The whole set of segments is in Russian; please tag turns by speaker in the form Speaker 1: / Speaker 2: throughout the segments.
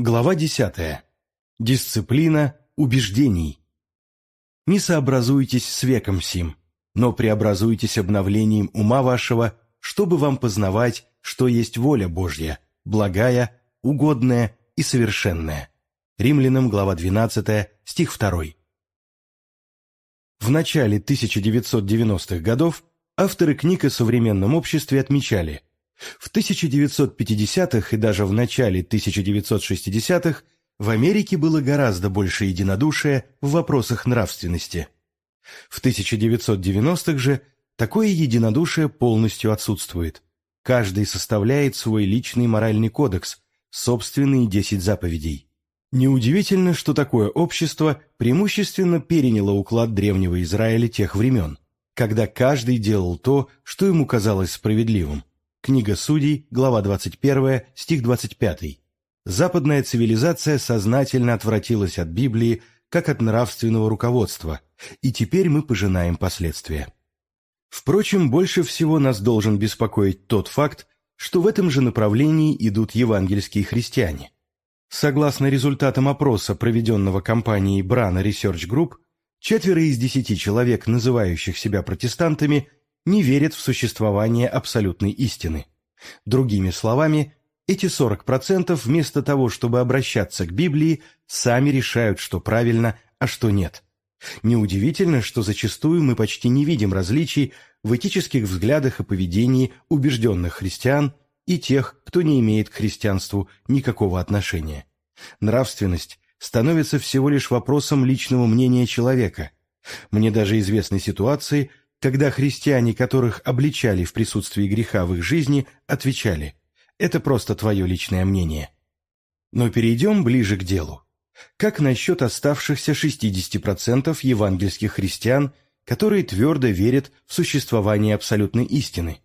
Speaker 1: Глава 10. Дисциплина убеждений. Не сообразуйтесь с веком сим, но преобразуйтесь обновлением ума вашего, чтобы вам познавать, что есть воля Божья, благая, угодная и совершенная. Римлянам, глава 12, стих 2. В начале 1990-х годов авторы книг о современном обществе отмечали – в 1950-х и даже в начале 1960-х в Америке было гораздо больше единодушия в вопросах нравственности. В 1990-х же такое единодушие полностью отсутствует. Каждый составляет свой личный моральный кодекс, собственные 10 заповедей. Неудивительно, что такое общество преимущественно переняло уклад древнего Израиля тех времен, когда каждый делал то, что ему казалось справедливым. Книга Судей, глава 21, стих 25. Западная цивилизация сознательно отвратилась от Библии как от нравственного руководства, и теперь мы пожинаем последствия. Впрочем, больше всего нас должен беспокоить тот факт, что в этом же направлении идут евангельские христиане. Согласно результатам опроса, проведенного компанией Brana Research Group, четверо из десяти человек, называющих себя протестантами, не верят в существование абсолютной истины. Другими словами, эти 40% вместо того, чтобы обращаться к Библии, сами решают, что правильно, а что нет. Неудивительно, что зачастую мы почти не видим различий в этических взглядах и поведении убежденных христиан и тех, кто не имеет к христианству никакого отношения. Нравственность становится всего лишь вопросом личного мнения человека. Мне даже известны ситуации, когда христиане, которых обличали в присутствии греха в их жизни, отвечали «это просто твое личное мнение». Но перейдем ближе к делу. Как насчет оставшихся 60% евангельских христиан, которые твердо верят в существование абсолютной истины?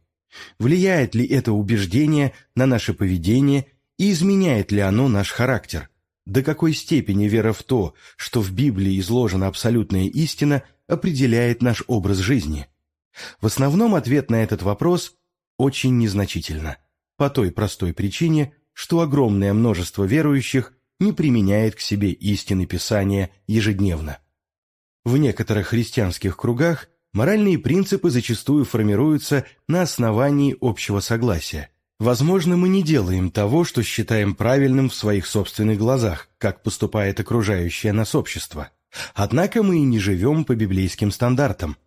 Speaker 1: Влияет ли это убеждение на наше поведение и изменяет ли оно наш характер? До какой степени вера в то, что в Библии изложена абсолютная истина, определяет наш образ жизни? В основном ответ на этот вопрос очень незначительно, по той простой причине, что огромное множество верующих не применяет к себе истины Писания ежедневно. В некоторых христианских кругах моральные принципы зачастую формируются на основании общего согласия. Возможно, мы не делаем того, что считаем правильным в своих собственных глазах, как поступает окружающее нас общество. Однако мы и не живем по библейским стандартам.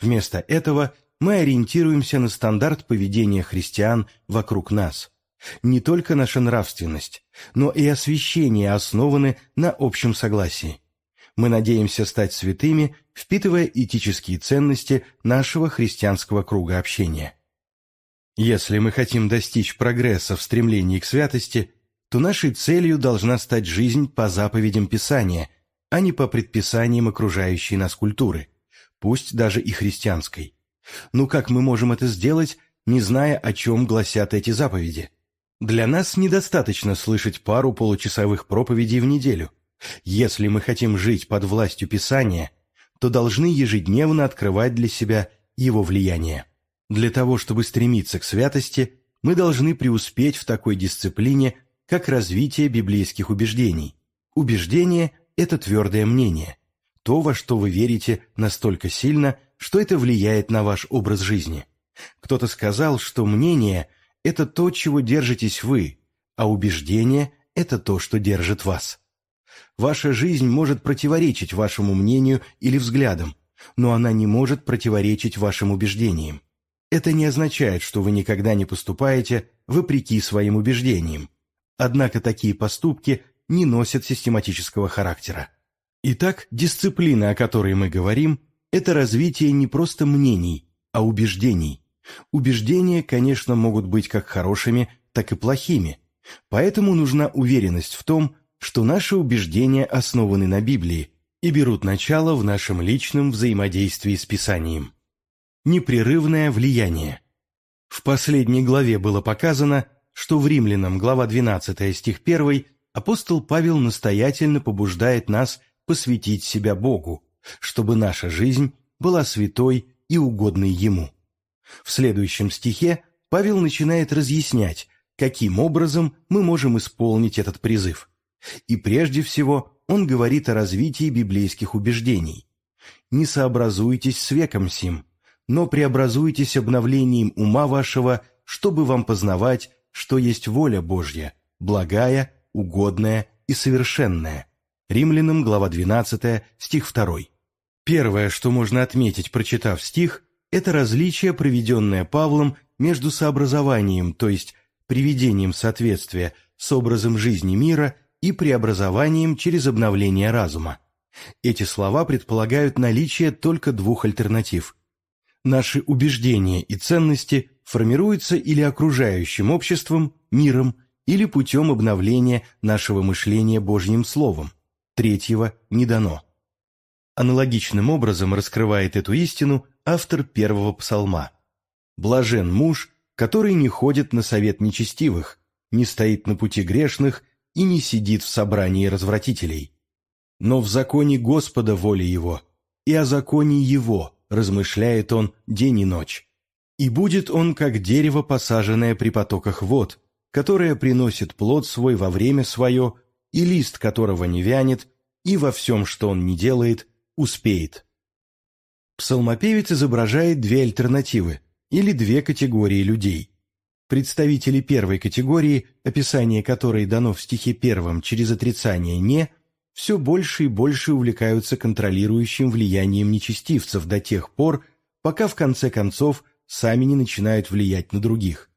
Speaker 1: Вместо этого мы ориентируемся на стандарт поведения христиан вокруг нас. Не только наша нравственность, но и освящение основаны на общем согласии. Мы надеемся стать святыми, впитывая этические ценности нашего христианского круга общения. Если мы хотим достичь прогресса в стремлении к святости, то нашей целью должна стать жизнь по заповедям Писания, а не по предписаниям окружающей нас культуры – пусть даже и христианской. Ну как мы можем это сделать, не зная, о чем гласят эти заповеди? Для нас недостаточно слышать пару получасовых проповедей в неделю. Если мы хотим жить под властью Писания, то должны ежедневно открывать для себя его влияние. Для того, чтобы стремиться к святости, мы должны преуспеть в такой дисциплине, как развитие библейских убеждений. Убеждение – это твердое мнение – то, во что вы верите настолько сильно, что это влияет на ваш образ жизни. Кто-то сказал, что мнение – это то, чего держитесь вы, а убеждение – это то, что держит вас. Ваша жизнь может противоречить вашему мнению или взглядам, но она не может противоречить вашим убеждениям. Это не означает, что вы никогда не поступаете вопреки своим убеждениям. Однако такие поступки не носят систематического характера. Итак, дисциплина, о которой мы говорим, это развитие не просто мнений, а убеждений. Убеждения, конечно, могут быть как хорошими, так и плохими. Поэтому нужна уверенность в том, что наши убеждения основаны на Библии и берут начало в нашем личном взаимодействии с Писанием. Непрерывное влияние. В последней главе было показано, что в Римлянам, глава 12, стих 1, апостол Павел настоятельно побуждает нас посвятить себя Богу, чтобы наша жизнь была святой и угодной Ему. В следующем стихе Павел начинает разъяснять, каким образом мы можем исполнить этот призыв. И прежде всего он говорит о развитии библейских убеждений. «Не сообразуйтесь с веком сим, но преобразуйтесь обновлением ума вашего, чтобы вам познавать, что есть воля Божья, благая, угодная и совершенная». Римлянам, глава 12, стих 2. Первое, что можно отметить, прочитав стих, это различие, проведенное Павлом между сообразованием, то есть приведением соответствия с образом жизни мира и преобразованием через обновление разума. Эти слова предполагают наличие только двух альтернатив. Наши убеждения и ценности формируются или окружающим обществом, миром, или путем обновления нашего мышления Божьим Словом. Третьего не дано. Аналогичным образом раскрывает эту истину автор первого псалма. «Блажен муж, который не ходит на совет нечестивых, не стоит на пути грешных и не сидит в собрании развратителей. Но в законе Господа воля его, и о законе его размышляет он день и ночь. И будет он, как дерево, посаженное при потоках вод, которое приносит плод свой во время свое, и лист которого не вянет, и во всем, что он не делает, успеет. Псалмопевец изображает две альтернативы или две категории людей. Представители первой категории, описание которой дано в стихе первом через отрицание «не», все больше и больше увлекаются контролирующим влиянием нечестивцев до тех пор, пока в конце концов сами не начинают влиять на других.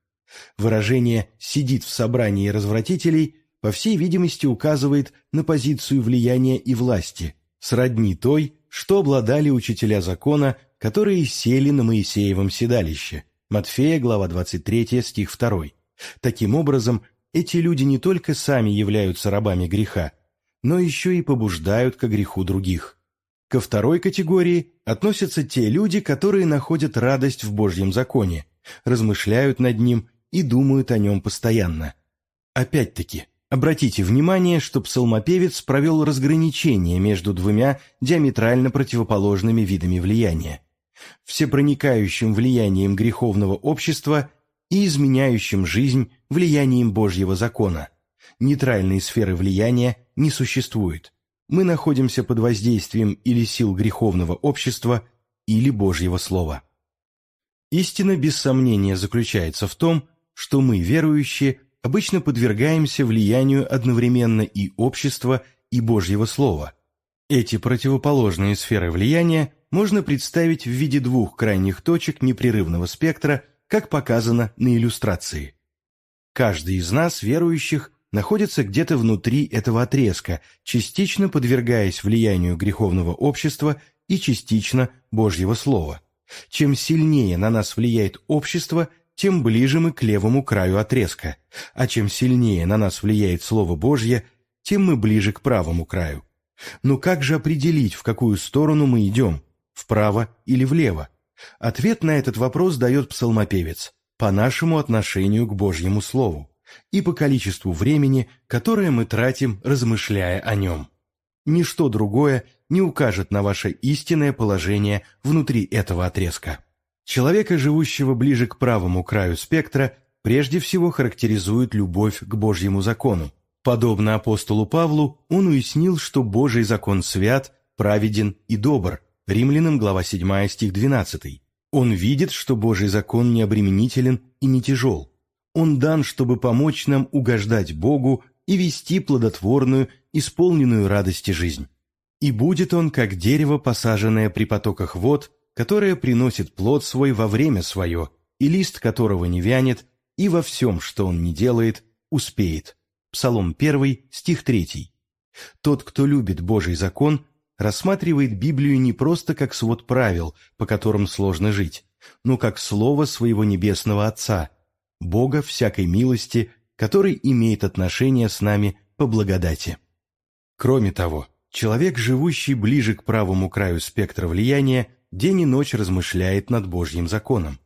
Speaker 1: Выражение «сидит в собрании развратителей» по всей видимости указывает на позицию влияния и власти, сродни той, что обладали учителя закона, которые сели на Моисеевом седалище. Матфея, глава 23, стих 2. Таким образом, эти люди не только сами являются рабами греха, но еще и побуждают к греху других. Ко второй категории относятся те люди, которые находят радость в Божьем законе, размышляют над ним и думают о нем постоянно. Опять-таки, Обратите внимание, что псалмопевец провел разграничение между двумя диаметрально противоположными видами влияния – всепроникающим влиянием греховного общества и изменяющим жизнь влиянием Божьего закона. Нейтральной сферы влияния не существует. Мы находимся под воздействием или сил греховного общества, или Божьего Слова. Истина без сомнения заключается в том, что мы, верующие, обычно подвергаемся влиянию одновременно и общества, и Божьего Слова. Эти противоположные сферы влияния можно представить в виде двух крайних точек непрерывного спектра, как показано на иллюстрации. Каждый из нас, верующих, находится где-то внутри этого отрезка, частично подвергаясь влиянию греховного общества и частично Божьего Слова. Чем сильнее на нас влияет общество, тем ближе мы к левому краю отрезка, а чем сильнее на нас влияет Слово Божье, тем мы ближе к правому краю. Но как же определить, в какую сторону мы идем, вправо или влево? Ответ на этот вопрос дает псалмопевец по нашему отношению к Божьему Слову и по количеству времени, которое мы тратим, размышляя о нем. Ничто другое не укажет на ваше истинное положение внутри этого отрезка. Человека, живущего ближе к правому краю спектра, прежде всего характеризует любовь к Божьему закону. Подобно апостолу Павлу, он уяснил, что Божий закон свят, праведен и добр. Римлянам, глава 7, стих 12. Он видит, что Божий закон не обременителен и не тяжел. Он дан, чтобы помочь нам угождать Богу и вести плодотворную, исполненную радости жизнь. И будет он, как дерево, посаженное при потоках вод, которое приносит плод свой во время свое, и лист которого не вянет, и во всем, что он не делает, успеет. Псалом 1, стих 3. Тот, кто любит Божий закон, рассматривает Библию не просто как свод правил, по которым сложно жить, но как слово своего небесного Отца, Бога всякой милости, который имеет отношение с нами по благодати. Кроме того, человек, живущий ближе к правому краю спектра влияния, день и ночь размышляет над Божьим законом.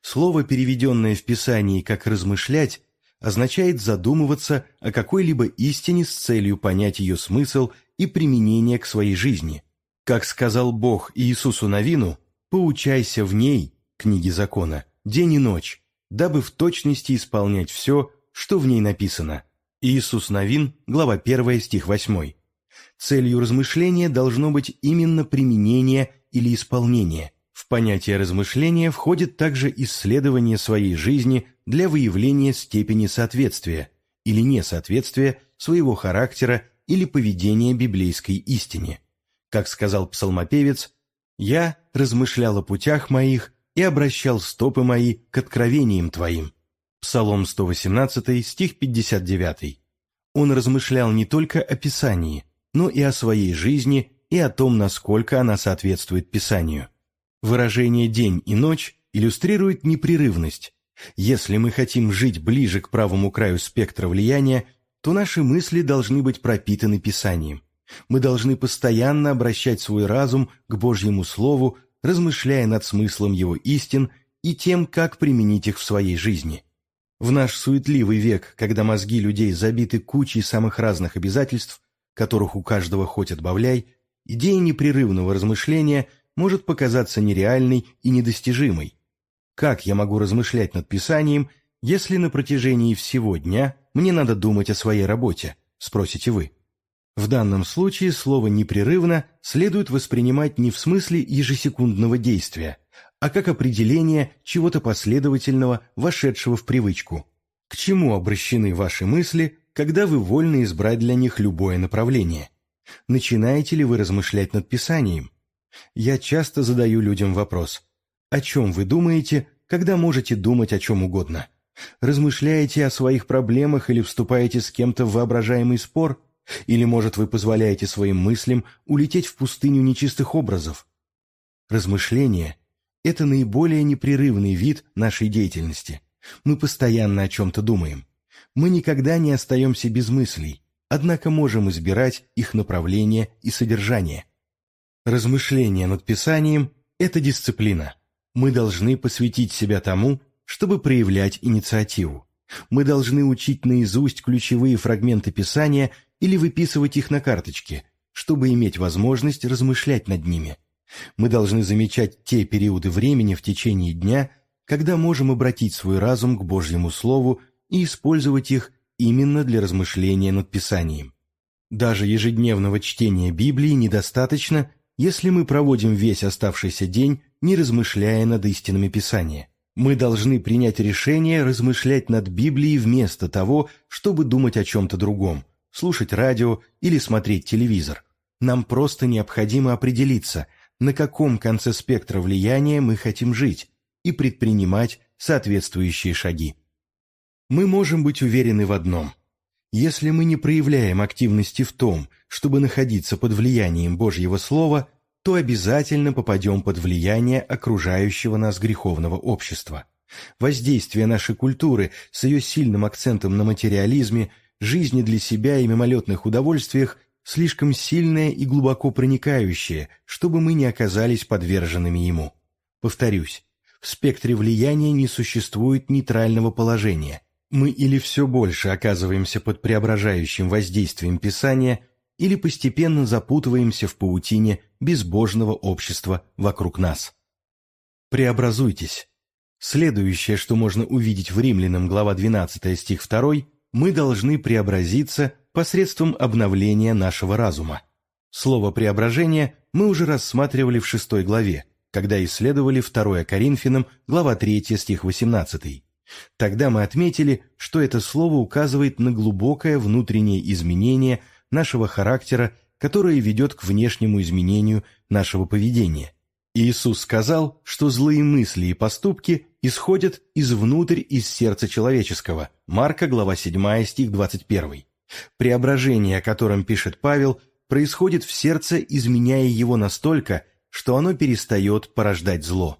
Speaker 1: Слово, переведенное в Писании как «размышлять», означает задумываться о какой-либо истине с целью понять ее смысл и применение к своей жизни. Как сказал Бог Иисусу Навину, «Поучайся в ней, книги закона, день и ночь, дабы в точности исполнять все, что в ней написано. Иисус Новин, глава 1, стих 8. Целью размышления должно быть именно применение или исполнение. В понятие размышления входит также исследование своей жизни для выявления степени соответствия или несоответствия своего характера или поведения библейской истине. Как сказал псалмопевец, «Я размышлял о путях моих и обращал стопы мои к откровениям Твоим». Псалом 118, стих 59. Он размышлял не только о Писании, но и о своей жизни и о том, насколько она соответствует Писанию. Выражение «день» и «ночь» иллюстрирует непрерывность. Если мы хотим жить ближе к правому краю спектра влияния, то наши мысли должны быть пропитаны Писанием. Мы должны постоянно обращать свой разум к Божьему Слову, размышляя над смыслом его истин и тем, как применить их в своей жизни. В наш суетливый век, когда мозги людей забиты кучей самых разных обязательств, которых у каждого хоть отбавляй, идея непрерывного размышления может показаться нереальной и недостижимой. Как я могу размышлять над Писанием, если на протяжении всего дня мне надо думать о своей работе, спросите вы? В данном случае слово «непрерывно» следует воспринимать не в смысле ежесекундного действия, а как определение чего-то последовательного, вошедшего в привычку. К чему обращены ваши мысли, когда вы вольны избрать для них любое направление? Начинаете ли вы размышлять над Писанием? Я часто задаю людям вопрос «О чем вы думаете, когда можете думать о чем угодно?» Размышляете о своих проблемах или вступаете с кем-то в воображаемый спор? Или, может, вы позволяете своим мыслям улететь в пустыню нечистых образов? Размышление это наиболее непрерывный вид нашей деятельности. Мы постоянно о чем-то думаем. Мы никогда не остаемся без мыслей, однако можем избирать их направление и содержание. Размышление над Писанием – это дисциплина. Мы должны посвятить себя тому, чтобы проявлять инициативу. Мы должны учить наизусть ключевые фрагменты Писания или выписывать их на карточке, чтобы иметь возможность размышлять над ними – мы должны замечать те периоды времени в течение дня, когда можем обратить свой разум к Божьему Слову и использовать их именно для размышления над Писанием. Даже ежедневного чтения Библии недостаточно, если мы проводим весь оставшийся день, не размышляя над истинами Писания. Мы должны принять решение размышлять над Библией вместо того, чтобы думать о чем-то другом, слушать радио или смотреть телевизор. Нам просто необходимо определиться, на каком конце спектра влияния мы хотим жить и предпринимать соответствующие шаги. Мы можем быть уверены в одном. Если мы не проявляем активности в том, чтобы находиться под влиянием Божьего Слова, то обязательно попадем под влияние окружающего нас греховного общества. Воздействие нашей культуры с ее сильным акцентом на материализме, жизни для себя и мимолетных удовольствиях слишком сильное и глубоко проникающее, чтобы мы не оказались подверженными ему. Повторюсь, в спектре влияния не существует нейтрального положения. Мы или все больше оказываемся под преображающим воздействием Писания, или постепенно запутываемся в паутине безбожного общества вокруг нас. Преобразуйтесь. Следующее, что можно увидеть в Римлянам, глава 12, стих 2, мы должны преобразиться посредством обновления нашего разума. Слово «преображение» мы уже рассматривали в шестой главе, когда исследовали 2 Коринфянам, глава 3, стих 18. Тогда мы отметили, что это слово указывает на глубокое внутреннее изменение нашего характера, которое ведет к внешнему изменению нашего поведения. Иисус сказал, что злые мысли и поступки исходят извнутрь из сердца человеческого. Марка, глава 7, стих 21. Преображение, о котором пишет Павел, происходит в сердце, изменяя его настолько, что оно перестает порождать зло.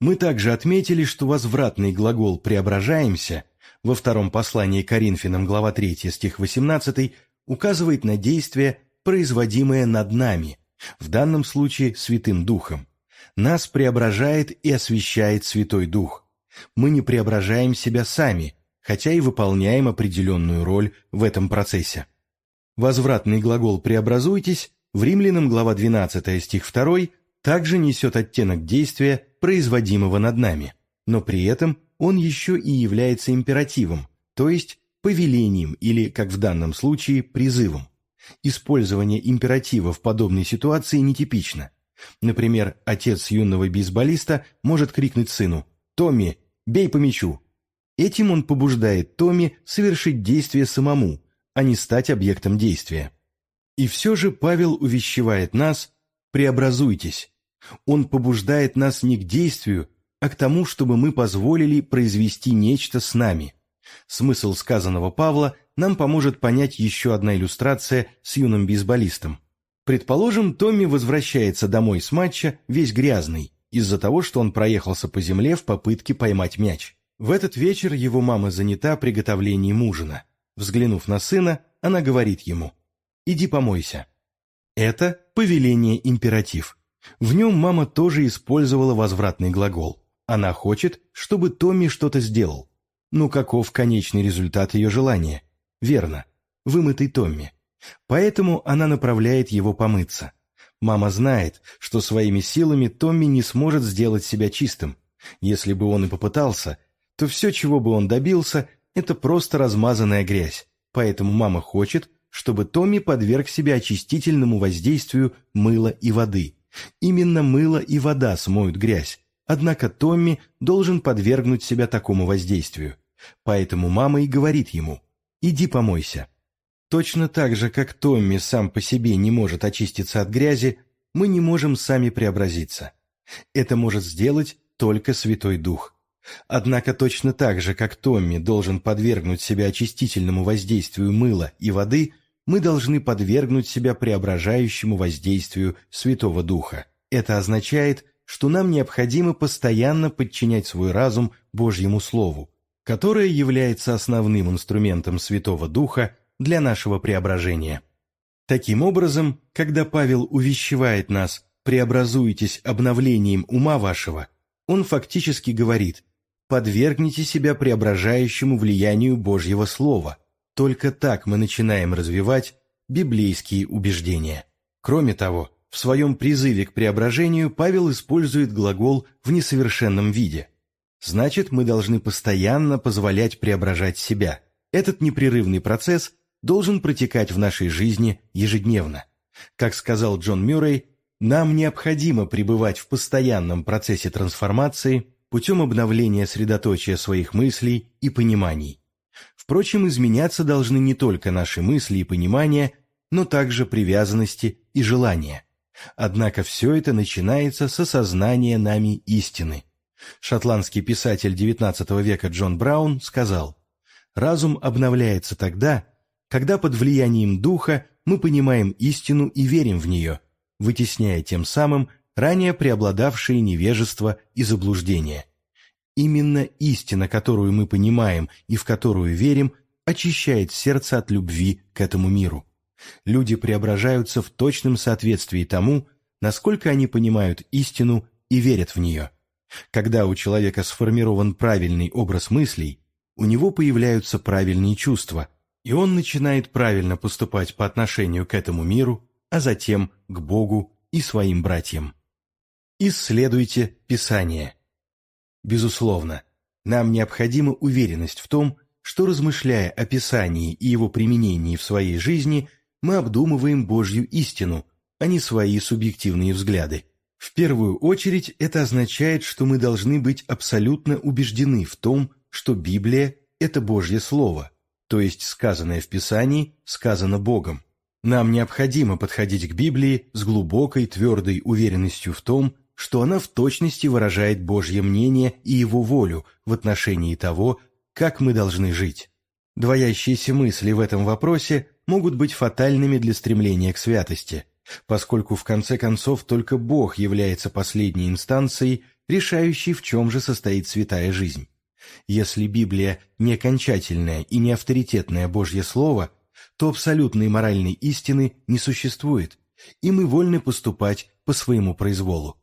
Speaker 1: Мы также отметили, что возвратный глагол «преображаемся» во втором послании Коринфянам, глава 3, стих 18, указывает на действие, производимое над нами, в данном случае Святым Духом. Нас преображает и освящает Святой Дух. Мы не преображаем себя сами, хотя и выполняем определенную роль в этом процессе. Возвратный глагол «преобразуйтесь» в Римлянам глава 12 стих 2 также несет оттенок действия, производимого над нами, но при этом он еще и является императивом, то есть повелением или, как в данном случае, призывом. Использование императива в подобной ситуации нетипично. Например, отец юного бейсболиста может крикнуть сыну «Томми, бей по мячу!». Этим он побуждает Томми совершить действие самому, а не стать объектом действия. И все же Павел увещевает нас «преобразуйтесь». Он побуждает нас не к действию, а к тому, чтобы мы позволили произвести нечто с нами. Смысл сказанного Павла нам поможет понять еще одна иллюстрация с юным бейсболистом. Предположим, Томми возвращается домой с матча весь грязный, из-за того, что он проехался по земле в попытке поймать мяч. В этот вечер его мама занята приготовлением ужина. Взглянув на сына, она говорит ему «Иди помойся». Это повеление-императив. В нем мама тоже использовала возвратный глагол. Она хочет, чтобы Томми что-то сделал. Ну каков конечный результат ее желания? Верно, вымытый Томми. Поэтому она направляет его помыться. Мама знает, что своими силами Томми не сможет сделать себя чистым. Если бы он и попытался, то все, чего бы он добился, это просто размазанная грязь. Поэтому мама хочет, чтобы Томми подверг себя очистительному воздействию мыла и воды. Именно мыло и вода смоют грязь, однако Томми должен подвергнуть себя такому воздействию. Поэтому мама и говорит ему «иди помойся». Точно так же, как Томми сам по себе не может очиститься от грязи, мы не можем сами преобразиться. Это может сделать только Святой Дух. Однако точно так же, как Томми должен подвергнуть себя очистительному воздействию мыла и воды, мы должны подвергнуть себя преображающему воздействию Святого Духа. Это означает, что нам необходимо постоянно подчинять свой разум Божьему Слову, которое является основным инструментом Святого Духа для нашего преображения. Таким образом, когда Павел увещевает нас «преобразуйтесь обновлением ума вашего», он фактически говорит «подвергните себя преображающему влиянию Божьего Слова». Только так мы начинаем развивать библейские убеждения. Кроме того, в своем призыве к преображению Павел использует глагол в несовершенном виде. Значит, мы должны постоянно позволять преображать себя. Этот непрерывный процесс должен протекать в нашей жизни ежедневно. Как сказал Джон Мюррей, нам необходимо пребывать в постоянном процессе трансформации путем обновления средоточия своих мыслей и пониманий. Впрочем, изменяться должны не только наши мысли и понимания, но также привязанности и желания. Однако все это начинается с осознания нами истины. Шотландский писатель XIX века Джон Браун сказал, «Разум обновляется тогда, когда под влиянием духа мы понимаем истину и верим в нее, вытесняя тем самым ранее преобладавшие невежество и заблуждение. Именно истина, которую мы понимаем и в которую верим, очищает сердце от любви к этому миру. Люди преображаются в точном соответствии тому, насколько они понимают истину и верят в нее. Когда у человека сформирован правильный образ мыслей, у него появляются правильные чувства – и он начинает правильно поступать по отношению к этому миру, а затем к Богу и своим братьям. Исследуйте Писание. Безусловно, нам необходима уверенность в том, что, размышляя о Писании и его применении в своей жизни, мы обдумываем Божью истину, а не свои субъективные взгляды. В первую очередь это означает, что мы должны быть абсолютно убеждены в том, что Библия – это Божье Слово – то есть сказанное в Писании сказано Богом. Нам необходимо подходить к Библии с глубокой твердой уверенностью в том, что она в точности выражает Божье мнение и Его волю в отношении того, как мы должны жить. Двоящиеся мысли в этом вопросе могут быть фатальными для стремления к святости, поскольку в конце концов только Бог является последней инстанцией, решающей, в чем же состоит святая жизнь. Если Библия не окончательное и не авторитетное Божье Слово, то абсолютной моральной истины не существует, и мы вольны поступать по своему произволу.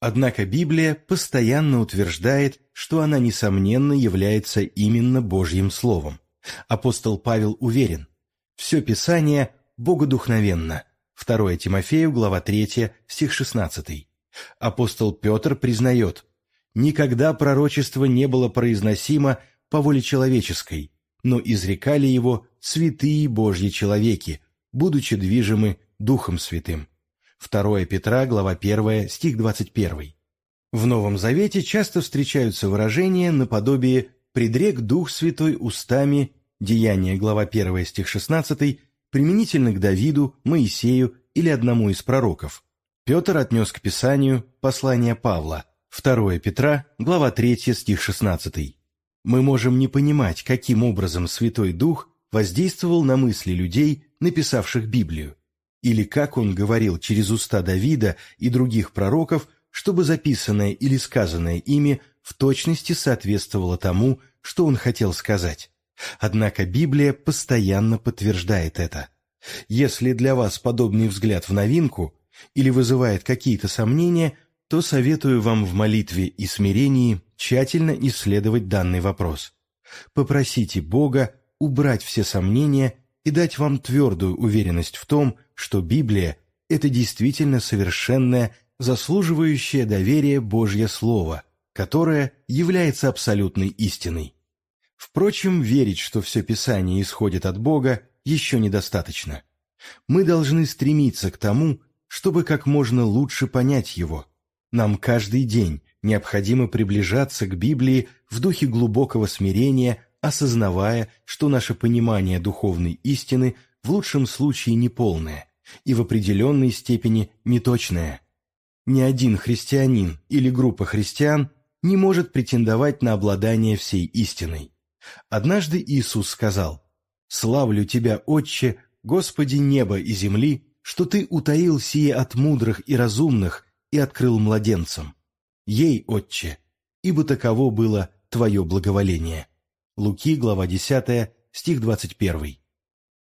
Speaker 1: Однако Библия постоянно утверждает, что она, несомненно, является именно Божьим Словом. Апостол Павел уверен, все Писание богодухновенно. 2 Тимофею, глава 3, стих 16. Апостол Петр признает, никогда пророчество не было произносимо по воле человеческой, но изрекали его святые Божьи человеки, будучи движимы Духом Святым. 2 Петра, глава 1, стих 21. В Новом Завете часто встречаются выражения наподобие «предрек Дух Святой устами» Деяния, глава 1, стих 16, применительно к Давиду, Моисею или одному из пророков. Петр отнес к Писанию послание Павла, 2 Петра, глава 3, стих 16. Мы можем не понимать, каким образом Святой Дух воздействовал на мысли людей, написавших Библию, или как он говорил через уста Давида и других пророков, чтобы записанное или сказанное ими в точности соответствовало тому, что он хотел сказать. Однако Библия постоянно подтверждает это. Если для вас подобный взгляд в новинку или вызывает какие-то сомнения, то советую вам в молитве и смирении тщательно исследовать данный вопрос. Попросите Бога убрать все сомнения и дать вам твердую уверенность в том, что Библия – это действительно совершенное, заслуживающее доверия Божье Слово, которое является абсолютной истиной. Впрочем, верить, что все Писание исходит от Бога, еще недостаточно. Мы должны стремиться к тому, чтобы как можно лучше понять его. Нам каждый день необходимо приближаться к Библии в духе глубокого смирения, осознавая, что наше понимание духовной истины в лучшем случае неполное и в определенной степени неточное. Ни один христианин или группа христиан не может претендовать на обладание всей истиной. Однажды Иисус сказал, «Славлю Тебя, Отче, Господи неба и земли, что Ты утаил сие от мудрых и разумных и открыл младенцам. Ей, Отче, ибо таково было Твое благоволение». Луки, глава 10, стих 21.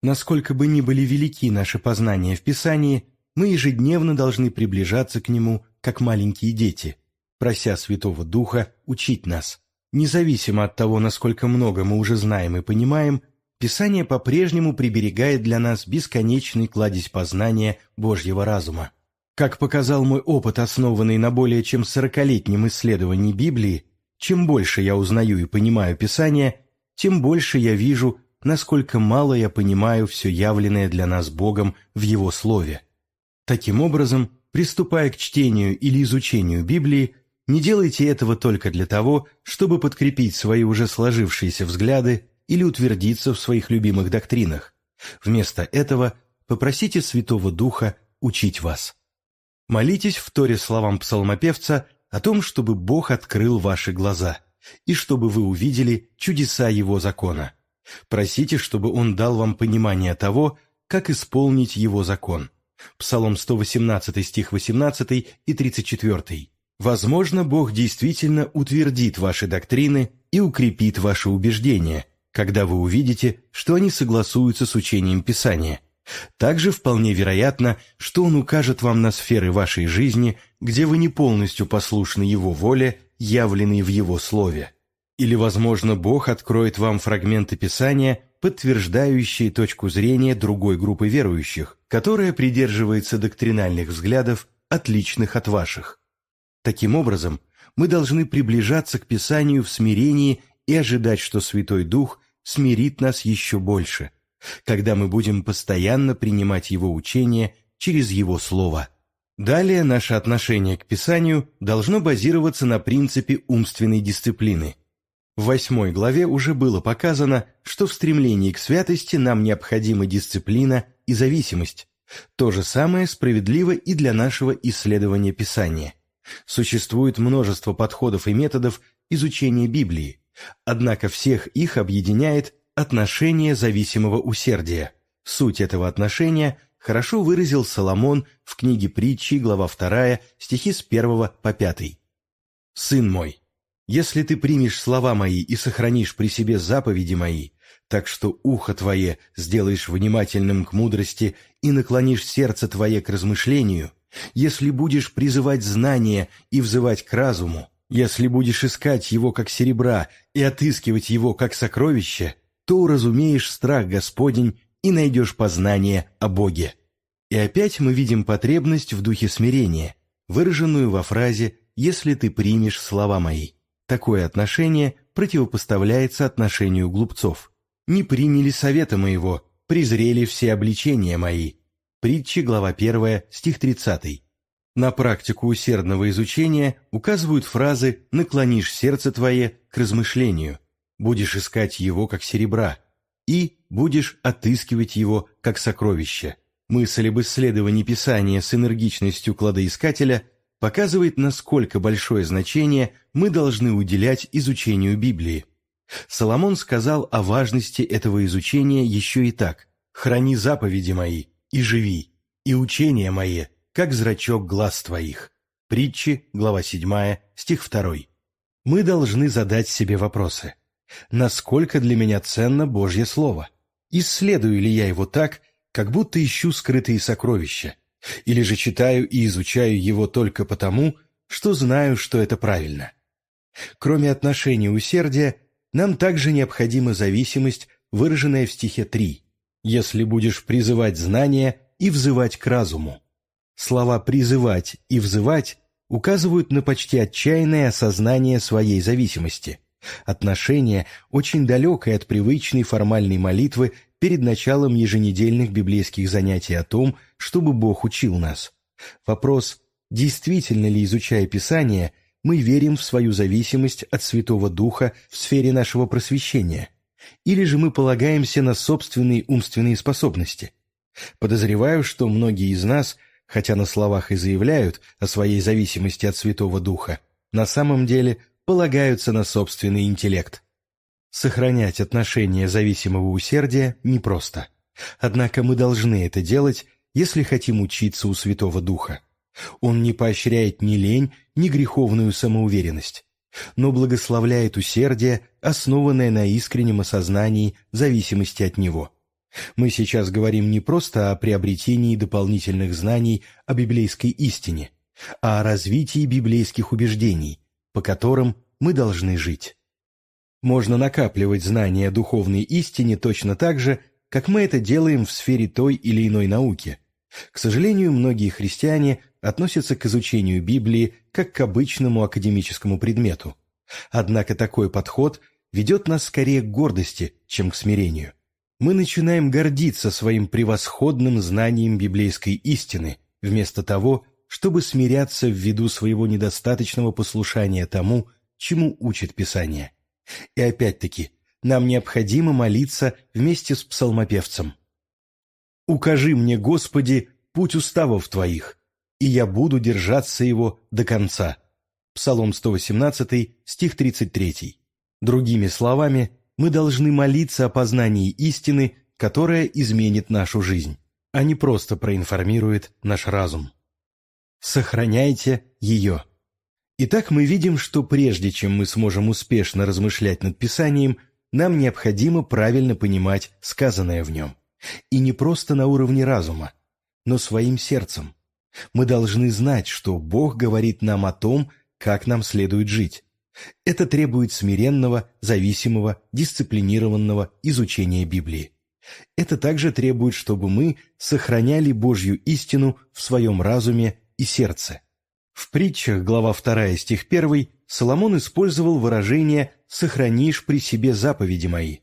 Speaker 1: Насколько бы ни были велики наши познания в Писании, мы ежедневно должны приближаться к Нему, как маленькие дети, прося Святого Духа учить нас – Независимо от того, насколько много мы уже знаем и понимаем, Писание по-прежнему приберегает для нас бесконечный кладезь познания Божьего разума. Как показал мой опыт, основанный на более чем сорокалетнем исследовании Библии, чем больше я узнаю и понимаю Писание, тем больше я вижу, насколько мало я понимаю все явленное для нас Богом в Его Слове. Таким образом, приступая к чтению или изучению Библии, не делайте этого только для того, чтобы подкрепить свои уже сложившиеся взгляды или утвердиться в своих любимых доктринах. Вместо этого попросите Святого Духа учить вас. Молитесь в торе словам псалмопевца о том, чтобы Бог открыл ваши глаза и чтобы вы увидели чудеса Его закона. Просите, чтобы Он дал вам понимание того, как исполнить Его закон. Псалом 118 стих 18 и 34. Возможно, Бог действительно утвердит ваши доктрины и укрепит ваши убеждения, когда вы увидите, что они согласуются с учением Писания. Также вполне вероятно, что Он укажет вам на сферы вашей жизни, где вы не полностью послушны Его воле, явленной в Его Слове. Или, возможно, Бог откроет вам фрагменты Писания, подтверждающие точку зрения другой группы верующих, которая придерживается доктринальных взглядов, отличных от ваших. Таким образом, мы должны приближаться к Писанию в смирении и ожидать, что Святой Дух смирит нас еще больше, когда мы будем постоянно принимать Его учение через Его Слово. Далее наше отношение к Писанию должно базироваться на принципе умственной дисциплины. В восьмой главе уже было показано, что в стремлении к святости нам необходима дисциплина и зависимость. То же самое справедливо и для нашего исследования Писания – Существует множество подходов и методов изучения Библии, однако всех их объединяет отношение зависимого усердия. Суть этого отношения хорошо выразил Соломон в книге притчи, глава 2, стихи с 1 по 5. «Сын мой, если ты примешь слова мои и сохранишь при себе заповеди мои, так что ухо твое сделаешь внимательным к мудрости и наклонишь сердце твое к размышлению, если будешь призывать знания и взывать к разуму, если будешь искать его как серебра и отыскивать его как сокровище, то уразумеешь страх Господень и найдешь познание о Боге. И опять мы видим потребность в духе смирения, выраженную во фразе «если ты примешь слова мои». Такое отношение противопоставляется отношению глупцов. не приняли совета моего, презрели все обличения мои». Притчи, глава 1, стих 30. На практику усердного изучения указывают фразы «наклонишь сердце твое к размышлению», «будешь искать его, как серебра» и «будешь отыскивать его, как сокровище». Мысль об исследовании Писания с энергичностью кладоискателя показывает, насколько большое значение мы должны уделять изучению Библии. Соломон сказал о важности этого изучения еще и так «Храни заповеди мои и живи, и учения мои, как зрачок глаз твоих». Притчи, глава 7, стих 2. Мы должны задать себе вопросы. Насколько для меня ценно Божье Слово? Исследую ли я его так, как будто ищу скрытые сокровища? Или же читаю и изучаю его только потому, что знаю, что это правильно? Кроме отношения усердия, нам также необходима зависимость, выраженная в стихе 3. «Если будешь призывать знания и взывать к разуму». Слова «призывать» и «взывать» указывают на почти отчаянное осознание своей зависимости. Отношение очень далекое от привычной формальной молитвы перед началом еженедельных библейских занятий о том, чтобы Бог учил нас. Вопрос, действительно ли, изучая Писание, мы верим в свою зависимость от Святого Духа в сфере нашего просвещения? Или же мы полагаемся на собственные умственные способности? Подозреваю, что многие из нас, хотя на словах и заявляют о своей зависимости от Святого Духа, на самом деле полагаются на собственный интеллект. Сохранять отношения зависимого усердия непросто. Однако мы должны это делать, если хотим учиться у Святого Духа. Он не поощряет ни лень, ни греховную самоуверенность, но благословляет усердие, основанное на искреннем осознании зависимости от Него. Мы сейчас говорим не просто о приобретении дополнительных знаний о библейской истине, а о развитии библейских убеждений, по которым мы должны жить. Можно накапливать знания духовной истине точно так же, как мы это делаем в сфере той или иной науки. К сожалению, многие христиане относятся к изучению Библии как к обычному академическому предмету. Однако такой подход ведет нас скорее к гордости, чем к смирению. Мы начинаем гордиться своим превосходным знанием библейской истины, вместо того, чтобы смиряться ввиду своего недостаточного послушания тому, чему учит Писание. И опять-таки, нам необходимо молиться вместе с псалмопевцем. «Укажи мне, Господи, путь уставов Твоих, и я буду держаться его до конца». Псалом 118, стих 33. Другими словами, мы должны молиться о познании истины, которая изменит нашу жизнь, а не просто проинформирует наш разум. Сохраняйте ее. Итак, мы видим, что прежде чем мы сможем успешно размышлять над Писанием, нам необходимо правильно понимать сказанное в нем. И не просто на уровне разума, но своим сердцем. Мы должны знать, что Бог говорит нам о том, как нам следует жить. Это требует смиренного, зависимого, дисциплинированного изучения Библии. Это также требует, чтобы мы сохраняли Божью истину в своем разуме и сердце. В притчах, глава 2, стих 1, Соломон использовал выражение «сохранишь при себе заповеди мои»,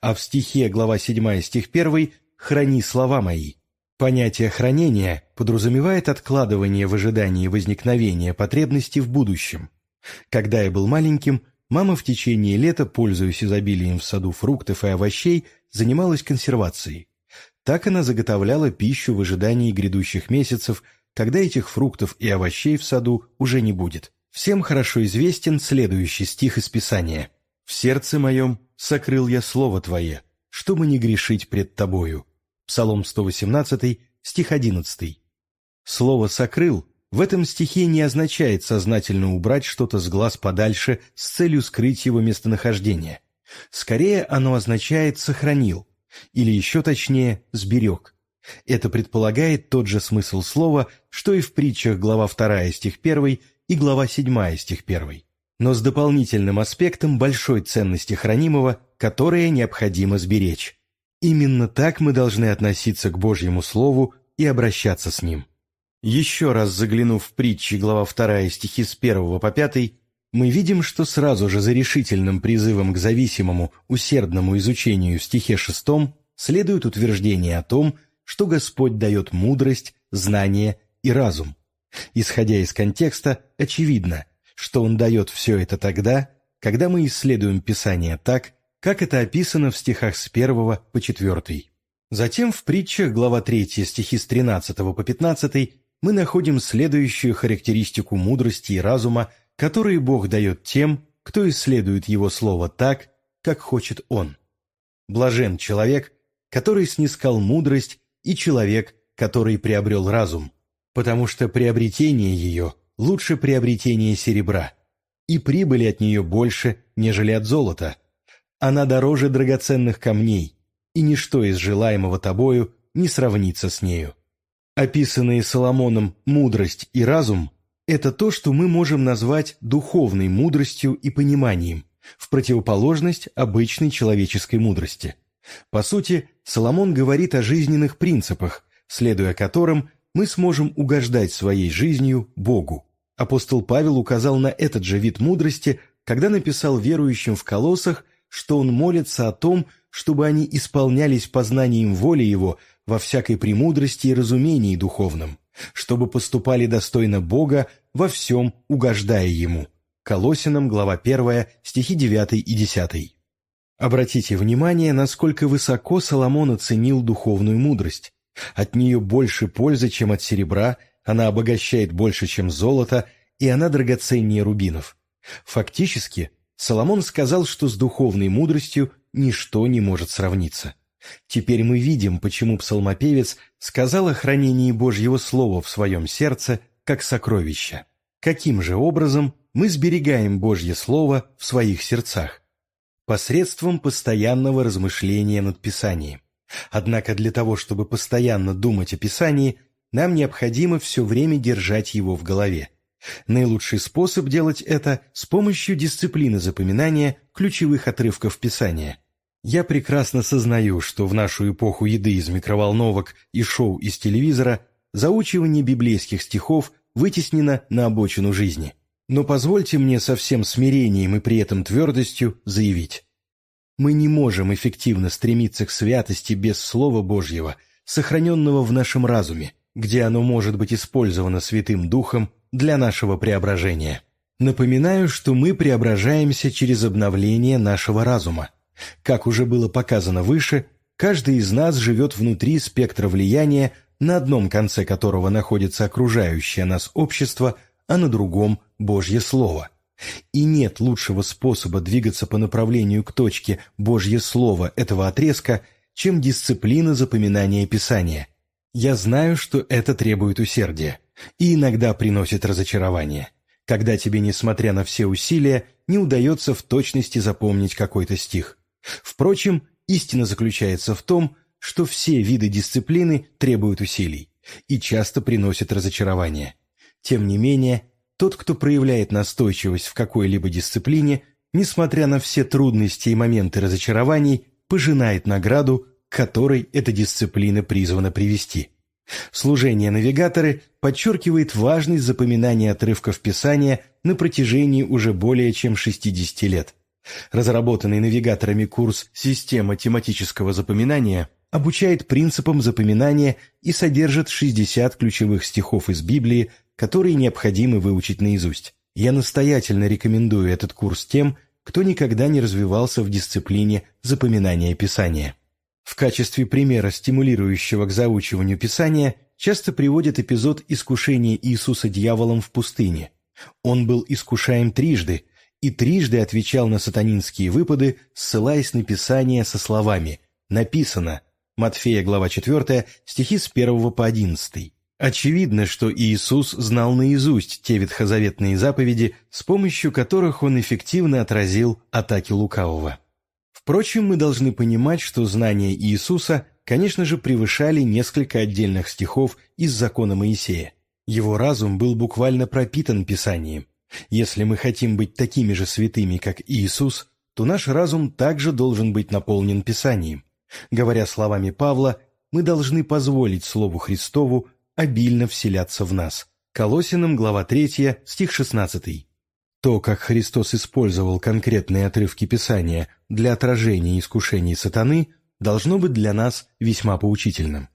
Speaker 1: а в стихе, глава 7, стих 1, «храни слова мои». Понятие хранения подразумевает откладывание в ожидании возникновения потребности в будущем. Когда я был маленьким, мама в течение лета, пользуясь изобилием в саду фруктов и овощей, занималась консервацией. Так она заготовляла пищу в ожидании грядущих месяцев когда этих фруктов и овощей в саду уже не будет. Всем хорошо известен следующий стих из Писания. «В сердце моем сокрыл я слово Твое, чтобы не грешить пред Тобою». Псалом 118, стих 11. Слово «сокрыл» в этом стихе не означает сознательно убрать что-то с глаз подальше с целью скрыть его местонахождение. Скорее, оно означает «сохранил», или еще точнее «сберег». Это предполагает тот же смысл слова, что и в притчах глава 2 стих 1 и глава 7 стих 1, но с дополнительным аспектом большой ценности хранимого, которое необходимо сберечь. Именно так мы должны относиться к Божьему Слову и обращаться с ним. Еще раз заглянув в притчи глава 2 стихи с 1 по 5, мы видим, что сразу же за решительным призывом к зависимому, усердному изучению стихе шестом следует утверждение о том, что Господь дает мудрость, знание и разум. Исходя из контекста, очевидно, что Он дает все это тогда, когда мы исследуем Писание так, как это описано в стихах с 1 по 4. Затем в притчах, глава 3, стихи с 13 по 15, мы находим следующую характеристику мудрости и разума, которые Бог дает тем, кто исследует Его Слово так, как хочет Он. Блажен человек, который снискал мудрость, и человек, который приобрел разум, потому что приобретение ее лучше приобретения серебра, и прибыли от нее больше, нежели от золота. Она дороже драгоценных камней, и ничто из желаемого тобою не сравнится с нею. Описанные Соломоном мудрость и разум – это то, что мы можем назвать духовной мудростью и пониманием, в противоположность обычной человеческой мудрости. По сути, Соломон говорит о жизненных принципах, следуя которым мы сможем угождать своей жизнью Богу. Апостол Павел указал на этот же вид мудрости, когда написал верующим в колоссах, что он молится о том, чтобы они исполнялись познанием воли Его во всякой премудрости и разумении духовном, чтобы поступали достойно Бога во всем, угождая Ему. Колосинам, глава 1, стихи 9 и 10. Обратите внимание, насколько высоко Соломон оценил духовную мудрость. От нее больше пользы, чем от серебра, она обогащает больше, чем золото, и она драгоценнее рубинов. Фактически, Соломон сказал, что с духовной мудростью ничто не может сравниться. Теперь мы видим, почему псалмопевец сказал о хранении Божьего Слова в своем сердце как сокровища. Каким же образом мы сберегаем Божье Слово в своих сердцах? посредством постоянного размышления над Писанием. Однако для того, чтобы постоянно думать о Писании, нам необходимо все время держать его в голове. Наилучший способ делать это с помощью дисциплины запоминания ключевых отрывков Писания. Я прекрасно сознаю, что в нашу эпоху еды из микроволновок и шоу из телевизора заучивание библейских стихов вытеснено на обочину жизни – но позвольте мне со всем смирением и при этом твердостью заявить. Мы не можем эффективно стремиться к святости без Слова Божьего, сохраненного в нашем разуме, где оно может быть использовано Святым Духом для нашего преображения. Напоминаю, что мы преображаемся через обновление нашего разума. Как уже было показано выше, каждый из нас живет внутри спектра влияния, на одном конце которого находится окружающее нас общество, а на другом – Божье Слово. И нет лучшего способа двигаться по направлению к точке Божье Слово этого отрезка, чем дисциплина запоминания Писания. Я знаю, что это требует усердия и иногда приносит разочарование, когда тебе, несмотря на все усилия, не удается в точности запомнить какой-то стих. Впрочем, истина заключается в том, что все виды дисциплины требуют усилий и часто приносят разочарование – тем не менее, тот, кто проявляет настойчивость в какой-либо дисциплине, несмотря на все трудности и моменты разочарований, пожинает награду, которой эта дисциплина призвана привести. Служение навигаторы подчеркивает важность запоминания отрывков Писания на протяжении уже более чем 60 лет. Разработанный навигаторами курс «Система тематического запоминания» обучает принципам запоминания и содержит 60 ключевых стихов из Библии, которые необходимо выучить наизусть. Я настоятельно рекомендую этот курс тем, кто никогда не развивался в дисциплине запоминания Писания. В качестве примера стимулирующего к заучиванию Писания часто приводят эпизод искушения Иисуса дьяволом в пустыне. Он был искушаем трижды и трижды отвечал на сатанинские выпады, ссылаясь на Писание со словами «Написано» Матфея, глава 4, стихи с 1 по 11. Очевидно, что Иисус знал наизусть те ветхозаветные заповеди, с помощью которых он эффективно отразил атаки лукавого. Впрочем, мы должны понимать, что знания Иисуса, конечно же, превышали несколько отдельных стихов из закона Моисея. Его разум был буквально пропитан Писанием. Если мы хотим быть такими же святыми, как Иисус, то наш разум также должен быть наполнен Писанием. Говоря словами Павла, мы должны позволить Слову Христову обильно вселяться в нас. Колосинам, глава 3, стих 16. То, как Христос использовал конкретные отрывки Писания для отражения искушений сатаны, должно быть для нас весьма поучительным.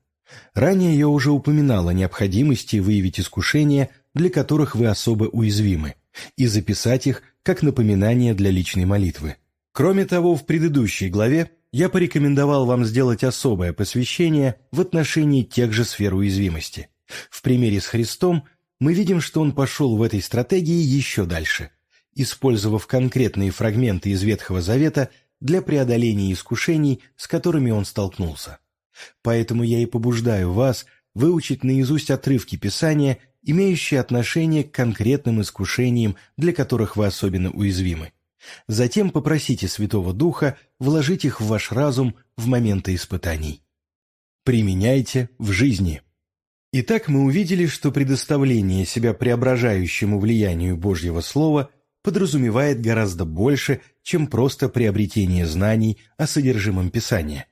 Speaker 1: Ранее я уже упоминал о необходимости выявить искушения, для которых вы особо уязвимы, и записать их как напоминание для личной молитвы. Кроме того, в предыдущей главе я порекомендовал вам сделать особое посвящение в отношении тех же сфер уязвимости. В примере с Христом мы видим, что он пошел в этой стратегии еще дальше, использовав конкретные фрагменты из Ветхого Завета для преодоления искушений, с которыми он столкнулся. Поэтому я и побуждаю вас выучить наизусть отрывки Писания, имеющие отношение к конкретным искушениям, для которых вы особенно уязвимы. Затем попросите Святого Духа вложить их в ваш разум в моменты испытаний. Применяйте в жизни. Итак, мы увидели, что предоставление себя преображающему влиянию Божьего Слова подразумевает гораздо больше, чем просто приобретение знаний о содержимом Писания.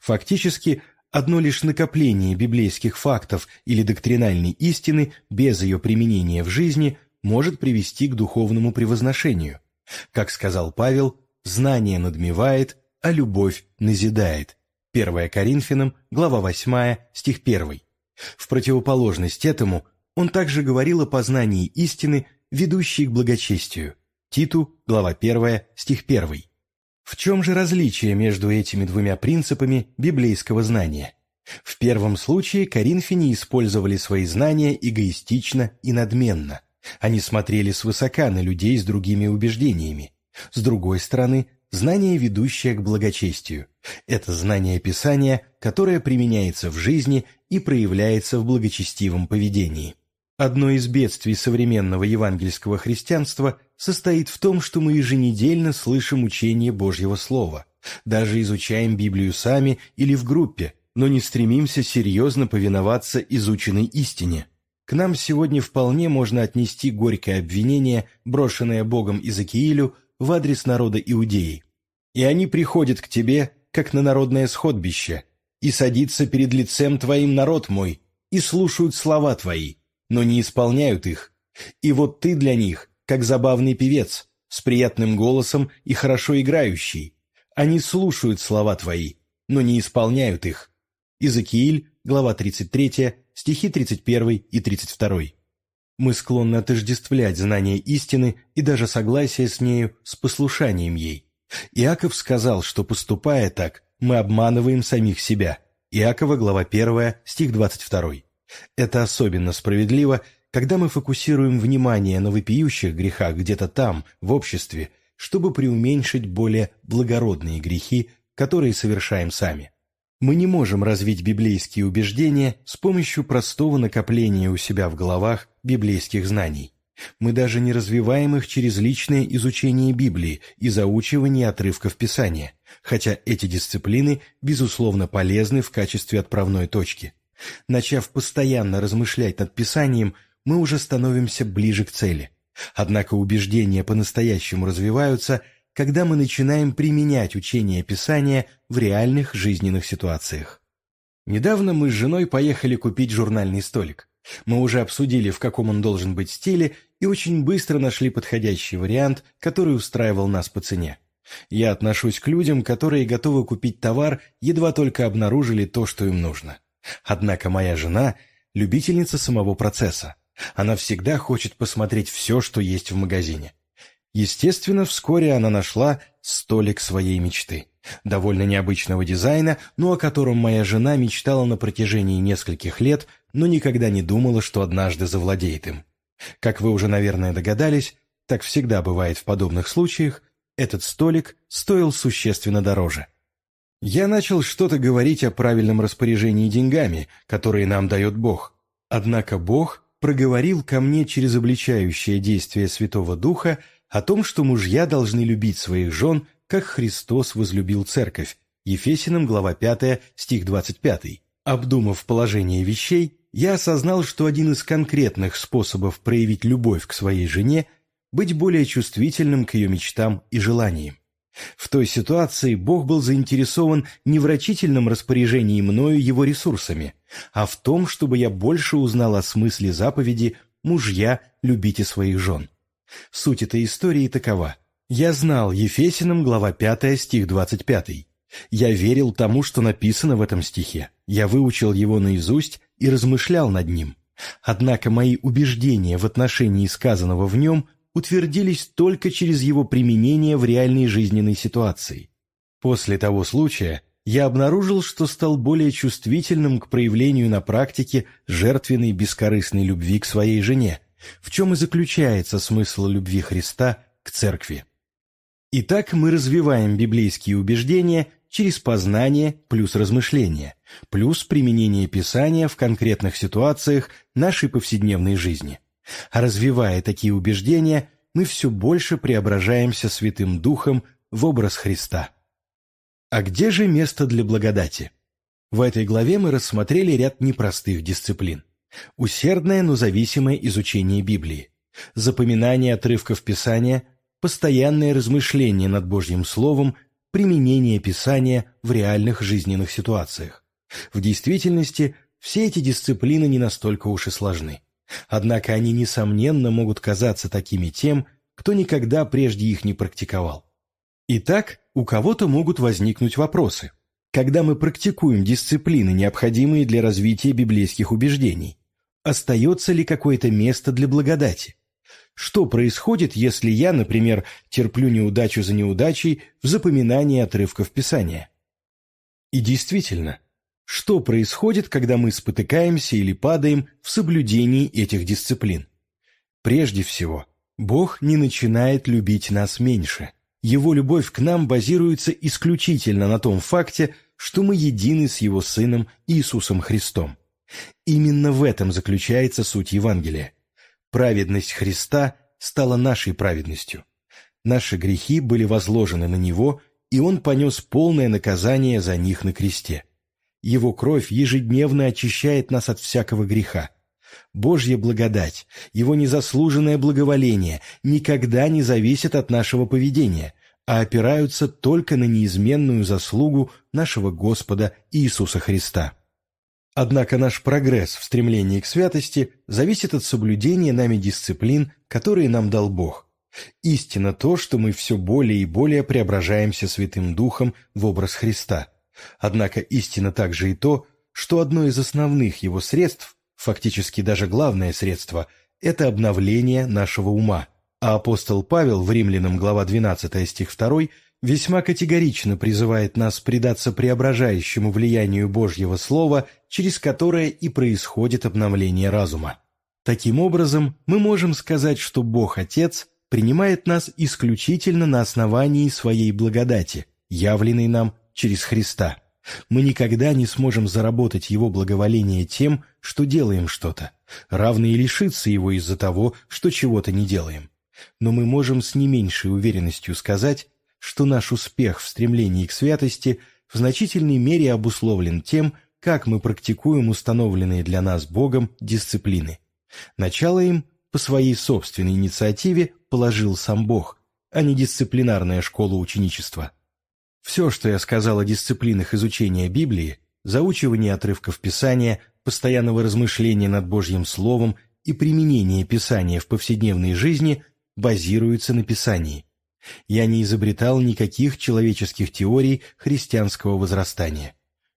Speaker 1: Фактически, одно лишь накопление библейских фактов или доктринальной истины без ее применения в жизни может привести к духовному превозношению – как сказал Павел, знание надмевает, а любовь назидает. 1 Коринфянам, глава 8, стих 1. В противоположность этому он также говорил о познании истины, ведущей к благочестию. Титу, глава 1, стих 1. В чем же различие между этими двумя принципами библейского знания? В первом случае коринфяне использовали свои знания эгоистично и надменно – они смотрели свысока на людей с другими убеждениями. С другой стороны, знание, ведущее к благочестию. Это знание Писания, которое применяется в жизни и проявляется в благочестивом поведении. Одно из бедствий современного евангельского христианства состоит в том, что мы еженедельно слышим учение Божьего Слова, даже изучаем Библию сами или в группе, но не стремимся серьезно повиноваться изученной истине. К нам сегодня вполне можно отнести горькое обвинение, брошенное Богом Изакиилю в адрес народа Иудеи. «И они приходят к тебе, как на народное сходбище, и садится перед лицем твоим народ мой, и слушают слова твои, но не исполняют их. И вот ты для них, как забавный певец, с приятным голосом и хорошо играющий. Они слушают слова твои, но не исполняют их». Изакииль, глава 33, стихи 31 и 32. Мы склонны отождествлять знание истины и даже согласие с нею с послушанием ей. Иаков сказал, что поступая так, мы обманываем самих себя. Иакова, глава 1, стих 22. Это особенно справедливо, когда мы фокусируем внимание на вопиющих грехах где-то там, в обществе, чтобы преуменьшить более благородные грехи, которые совершаем сами. Мы не можем развить библейские убеждения с помощью простого накопления у себя в головах библейских знаний. Мы даже не развиваем их через личное изучение Библии и заучивание отрывков Писания, хотя эти дисциплины, безусловно, полезны в качестве отправной точки. Начав постоянно размышлять над Писанием, мы уже становимся ближе к цели. Однако убеждения по-настоящему развиваются – когда мы начинаем применять учение Писания в реальных жизненных ситуациях. Недавно мы с женой поехали купить журнальный столик. Мы уже обсудили, в каком он должен быть стиле, и очень быстро нашли подходящий вариант, который устраивал нас по цене. Я отношусь к людям, которые готовы купить товар, едва только обнаружили то, что им нужно. Однако моя жена – любительница самого процесса. Она всегда хочет посмотреть все, что есть в магазине. Естественно, вскоре она нашла столик своей мечты. Довольно необычного дизайна, но о котором моя жена мечтала на протяжении нескольких лет, но никогда не думала, что однажды завладеет им. Как вы уже, наверное, догадались, так всегда бывает в подобных случаях, этот столик стоил существенно дороже. Я начал что-то говорить о правильном распоряжении деньгами, которые нам дает Бог. Однако Бог проговорил ко мне через обличающее действие Святого Духа о том, что мужья должны любить своих жен, как Христос возлюбил церковь, Ефесиным, глава 5, стих 25. Обдумав положение вещей, я осознал, что один из конкретных способов проявить любовь к своей жене – быть более чувствительным к ее мечтам и желаниям. В той ситуации Бог был заинтересован не в рачительном распоряжении мною его ресурсами, а в том, чтобы я больше узнал о смысле заповеди «мужья, любите своих жен». Суть этой истории такова. Я знал Ефесиным, глава 5, стих 25. Я верил тому, что написано в этом стихе. Я выучил его наизусть и размышлял над ним. Однако мои убеждения в отношении сказанного в нем утвердились только через его применение в реальной жизненной ситуации. После того случая я обнаружил, что стал более чувствительным к проявлению на практике жертвенной бескорыстной любви к своей жене, в чем и заключается смысл любви Христа к церкви. Итак, мы развиваем библейские убеждения через познание плюс размышление, плюс применение Писания в конкретных ситуациях нашей повседневной жизни. А развивая такие убеждения, мы все больше преображаемся Святым Духом в образ Христа. А где же место для благодати? В этой главе мы рассмотрели ряд непростых дисциплин. Усердное, но зависимое изучение Библии, запоминание отрывков Писания, постоянное размышление над Божьим Словом применение Писания в реальных жизненных ситуациях. В действительности все эти дисциплины не настолько уж и сложны. Однако они, несомненно, могут казаться такими тем, кто никогда прежде их не практиковал. Итак, у кого-то могут возникнуть вопросы. Когда мы практикуем дисциплины, необходимые для развития библейских убеждений, остается ли какое-то место для благодати? Что происходит, если я, например, терплю неудачу за неудачей в запоминании отрывков Писания? И действительно, что происходит, когда мы спотыкаемся или падаем в соблюдении этих дисциплин? Прежде всего, Бог не начинает любить нас меньше. Его любовь к нам базируется исключительно на том факте, что мы едины с Его Сыном Иисусом Христом. Именно в этом заключается суть Евангелия – Праведность Христа стала нашей праведностью. Наши грехи были возложены на Него, и Он понес полное наказание за них на кресте. Его кровь ежедневно очищает нас от всякого греха. Божья благодать, Его незаслуженное благоволение никогда не зависят от нашего поведения, а опираются только на неизменную заслугу нашего Господа Иисуса Христа. Однако наш прогресс в стремлении к святости зависит от соблюдения нами дисциплин, которые нам дал Бог. Истина то, что мы все более и более преображаемся Святым Духом в образ Христа. Однако истина также и то, что одно из основных его средств, фактически даже главное средство, это обновление нашего ума. А апостол Павел в Римлянам глава 12 стих 2 весьма категорично призывает нас предаться преображающему влиянию Божьего Слова, через которое и происходит обновление разума. Таким образом, мы можем сказать, что Бог Отец принимает нас исключительно на основании своей благодати, явленной нам через Христа. Мы никогда не сможем заработать Его благоволение тем, что делаем что-то, равно и лишиться Его из-за того, что чего-то не делаем. Но мы можем с не меньшей уверенностью сказать, что наш успех в стремлении к святости в значительной мере обусловлен тем, как мы практикуем установленные для нас Богом дисциплины. Начало им по своей собственной инициативе положил сам Бог, а не дисциплинарная школа ученичества. Все, что я сказал о дисциплинах изучения Библии, заучивания отрывков Писания, постоянного размышления над Божьим Словом и применения Писания в повседневной жизни, базируется на Писании – я не изобретал никаких человеческих теорий христианского возрастания.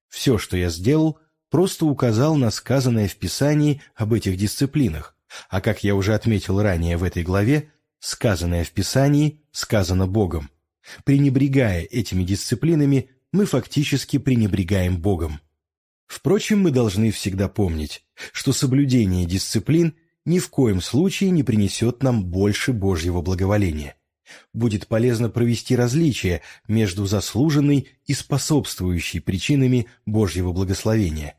Speaker 1: Все, что я сделал, просто указал на сказанное в Писании об этих дисциплинах, а как я уже отметил ранее в этой главе, сказанное в Писании сказано Богом. Пренебрегая этими дисциплинами, мы фактически пренебрегаем Богом. Впрочем, мы должны всегда помнить, что соблюдение дисциплин ни в коем случае не принесет нам больше Божьего благоволения будет полезно провести различие между заслуженной и способствующей причинами Божьего благословения.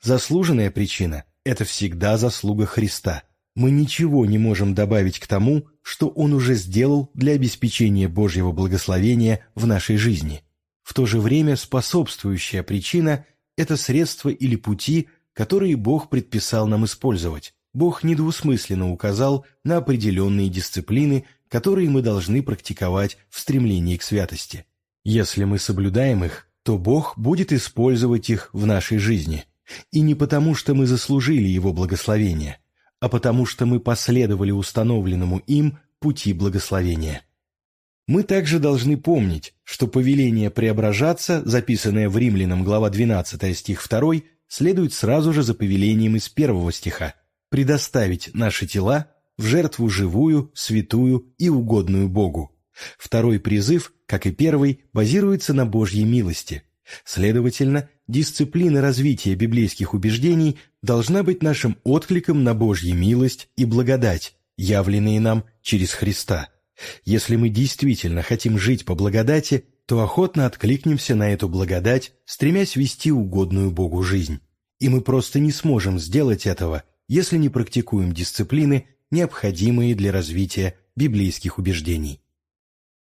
Speaker 1: Заслуженная причина – это всегда заслуга Христа. Мы ничего не можем добавить к тому, что Он уже сделал для обеспечения Божьего благословения в нашей жизни. В то же время способствующая причина – это средства или пути, которые Бог предписал нам использовать. Бог недвусмысленно указал на определенные дисциплины, которые мы должны практиковать в стремлении к святости. Если мы соблюдаем их, то Бог будет использовать их в нашей жизни. И не потому, что мы заслужили Его благословение, а потому что мы последовали установленному им пути благословения. Мы также должны помнить, что повеление преображаться, записанное в Римлянам глава 12 стих 2, следует сразу же за повелением из первого стиха «предоставить наши тела в жертву живую, святую и угодную Богу». Второй призыв, как и первый, базируется на Божьей милости. Следовательно, дисциплина развития библейских убеждений должна быть нашим откликом на Божью милость и благодать, явленные нам через Христа. Если мы действительно хотим жить по благодати, то охотно откликнемся на эту благодать, стремясь вести угодную Богу жизнь. И мы просто не сможем сделать этого, если не практикуем дисциплины, необходимые для развития библейских убеждений.